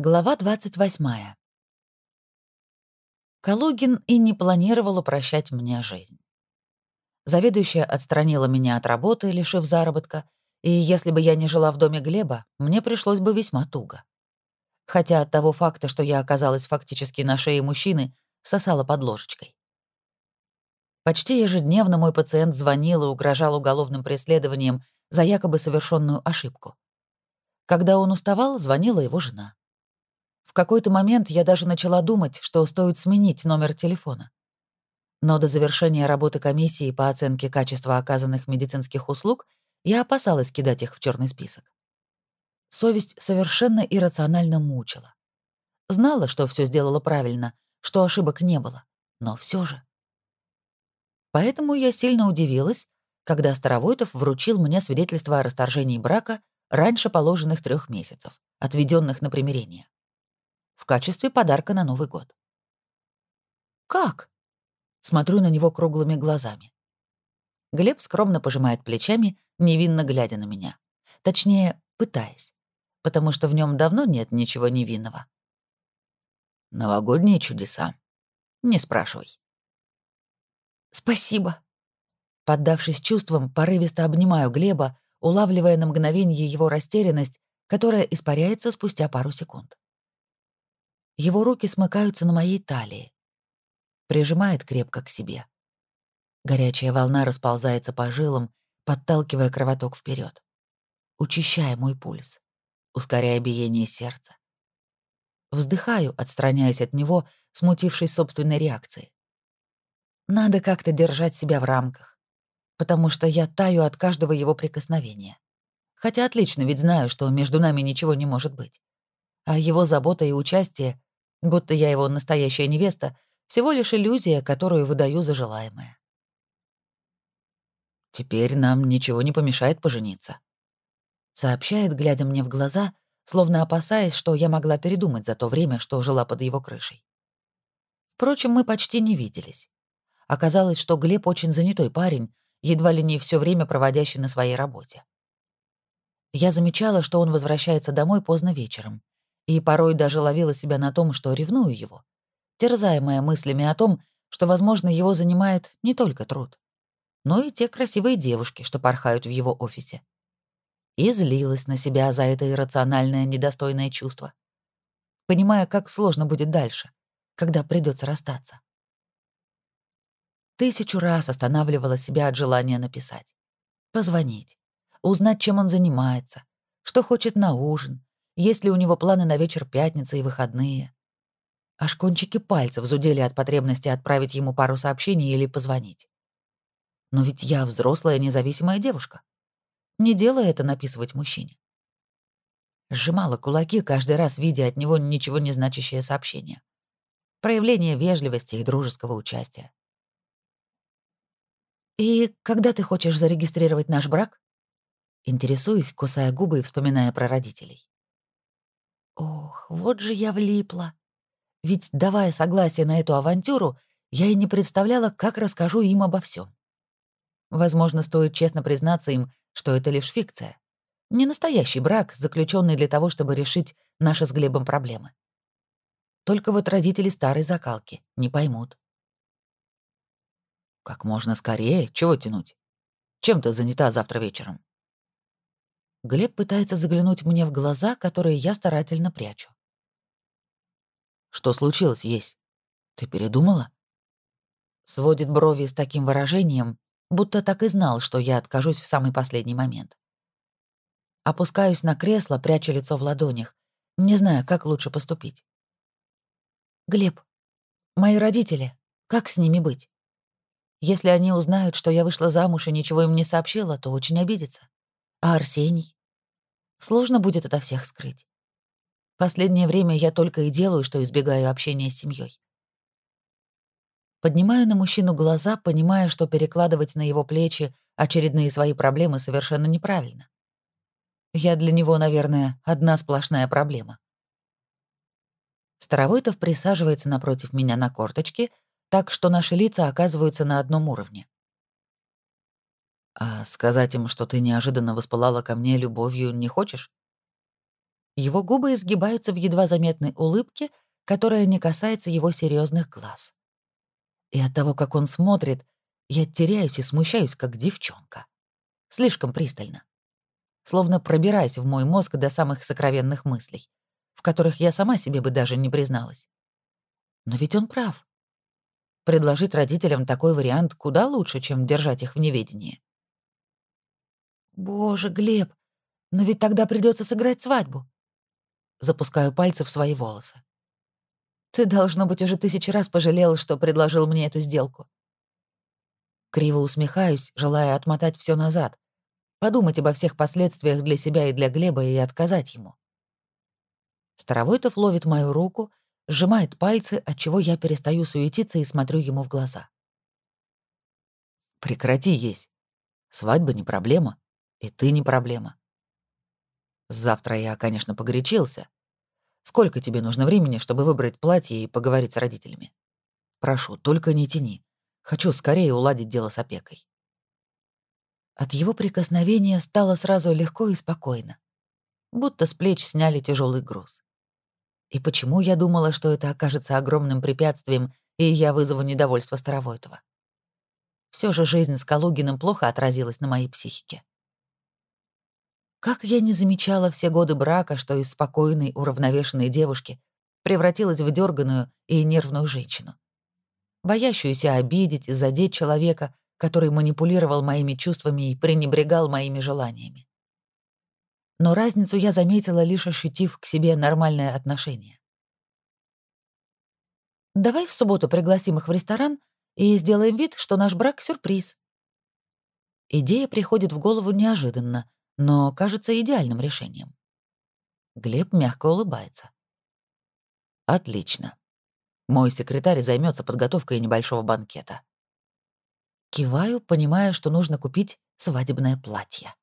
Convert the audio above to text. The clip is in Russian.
Глава 28. Калугин и не планировал упрощать мне жизнь. Заведующая отстранила меня от работы, лишив заработка, и если бы я не жила в доме Глеба, мне пришлось бы весьма туго. Хотя от того факта, что я оказалась фактически на шее мужчины, сосала под ложечкой. Почти ежедневно мой пациент звонил и угрожал уголовным преследованием за якобы совершенную ошибку. Когда он уставал, звонила его жена. В какой-то момент я даже начала думать, что стоит сменить номер телефона. Но до завершения работы комиссии по оценке качества оказанных медицинских услуг я опасалась кидать их в черный список. Совесть совершенно иррационально мучила. Знала, что все сделала правильно, что ошибок не было, но все же. Поэтому я сильно удивилась, когда Старовойтов вручил мне свидетельство о расторжении брака раньше положенных трех месяцев, отведенных на примирение в качестве подарка на Новый год. «Как?» — смотрю на него круглыми глазами. Глеб скромно пожимает плечами, невинно глядя на меня. Точнее, пытаясь, потому что в нем давно нет ничего невинного. «Новогодние чудеса. Не спрашивай». «Спасибо». Поддавшись чувствам, порывисто обнимаю Глеба, улавливая на мгновение его растерянность, которая испаряется спустя пару секунд. Его руки смыкаются на моей талии. Прижимает крепко к себе. Горячая волна расползается по жилам, подталкивая кровоток вперед, учащая мой пульс, ускоряя биение сердца. Вздыхаю, отстраняясь от него, смутившись собственной реакцией. Надо как-то держать себя в рамках, потому что я таю от каждого его прикосновения. Хотя отлично ведь знаю, что между нами ничего не может быть. А его забота и участие будто я его настоящая невеста, всего лишь иллюзия, которую выдаю за желаемое. «Теперь нам ничего не помешает пожениться», — сообщает, глядя мне в глаза, словно опасаясь, что я могла передумать за то время, что жила под его крышей. Впрочем, мы почти не виделись. Оказалось, что Глеб очень занятой парень, едва ли не все время проводящий на своей работе. Я замечала, что он возвращается домой поздно вечером, и порой даже ловила себя на том, что ревную его, терзаемая мыслями о том, что, возможно, его занимает не только труд, но и те красивые девушки, что порхают в его офисе. И злилась на себя за это иррациональное недостойное чувство, понимая, как сложно будет дальше, когда придется расстаться. Тысячу раз останавливала себя от желания написать, позвонить, узнать, чем он занимается, что хочет на ужин, есть ли у него планы на вечер пятницы и выходные. Аж кончики пальцев зудели от потребности отправить ему пару сообщений или позвонить. Но ведь я взрослая независимая девушка. Не дело это написывать мужчине. Сжимала кулаки, каждый раз видя от него ничего не значащее сообщение. Проявление вежливости и дружеского участия. «И когда ты хочешь зарегистрировать наш брак?» Интересуюсь, кусая губы и вспоминая про родителей. Ох, вот же я влипла. Ведь, давая согласие на эту авантюру, я и не представляла, как расскажу им обо всем. Возможно, стоит честно признаться им, что это лишь фикция. Не настоящий брак, заключенный для того, чтобы решить наши с Глебом проблемы. Только вот родители старой закалки не поймут. Как можно скорее, чего тянуть? Чем ты занята завтра вечером? Глеб пытается заглянуть мне в глаза, которые я старательно прячу. «Что случилось, есть? Ты передумала?» Сводит брови с таким выражением, будто так и знал, что я откажусь в самый последний момент. Опускаюсь на кресло, пряча лицо в ладонях, не зная, как лучше поступить. «Глеб, мои родители, как с ними быть? Если они узнают, что я вышла замуж и ничего им не сообщила, то очень обидятся. А Арсений? Сложно будет это всех скрыть. Последнее время я только и делаю, что избегаю общения с семьей. Поднимаю на мужчину глаза, понимая, что перекладывать на его плечи очередные свои проблемы совершенно неправильно. Я для него, наверное, одна сплошная проблема. Старовойтов присаживается напротив меня на корточке, так что наши лица оказываются на одном уровне. А сказать им, что ты неожиданно воспылала ко мне любовью, не хочешь? Его губы изгибаются в едва заметной улыбке, которая не касается его серьезных глаз. И от того, как он смотрит, я теряюсь и смущаюсь, как девчонка. Слишком пристально. Словно пробираясь в мой мозг до самых сокровенных мыслей, в которых я сама себе бы даже не призналась. Но ведь он прав. Предложить родителям такой вариант куда лучше, чем держать их в неведении. Боже, Глеб, но ведь тогда придется сыграть свадьбу. Запускаю пальцы в свои волосы. Ты, должно быть, уже тысячи раз пожалел, что предложил мне эту сделку. Криво усмехаюсь, желая отмотать все назад, подумать обо всех последствиях для себя и для Глеба и отказать ему. Старовойтов ловит мою руку, сжимает пальцы, от чего я перестаю суетиться и смотрю ему в глаза. «Прекрати есть. Свадьба не проблема, и ты не проблема. Завтра я, конечно, погорячился, Сколько тебе нужно времени, чтобы выбрать платье и поговорить с родителями? Прошу, только не тяни. Хочу скорее уладить дело с опекой. От его прикосновения стало сразу легко и спокойно. Будто с плеч сняли тяжелый груз. И почему я думала, что это окажется огромным препятствием, и я вызову недовольство Старовойтова? Все же жизнь с Калугиным плохо отразилась на моей психике. Как я не замечала все годы брака, что из спокойной, уравновешенной девушки превратилась в дерганую и нервную женщину. Боящуюся обидеть и задеть человека, который манипулировал моими чувствами и пренебрегал моими желаниями. Но разницу я заметила, лишь ощутив к себе нормальное отношение. «Давай в субботу пригласим их в ресторан и сделаем вид, что наш брак — сюрприз». Идея приходит в голову неожиданно, но кажется идеальным решением. Глеб мягко улыбается. Отлично. Мой секретарь займется подготовкой небольшого банкета. Киваю, понимая, что нужно купить свадебное платье.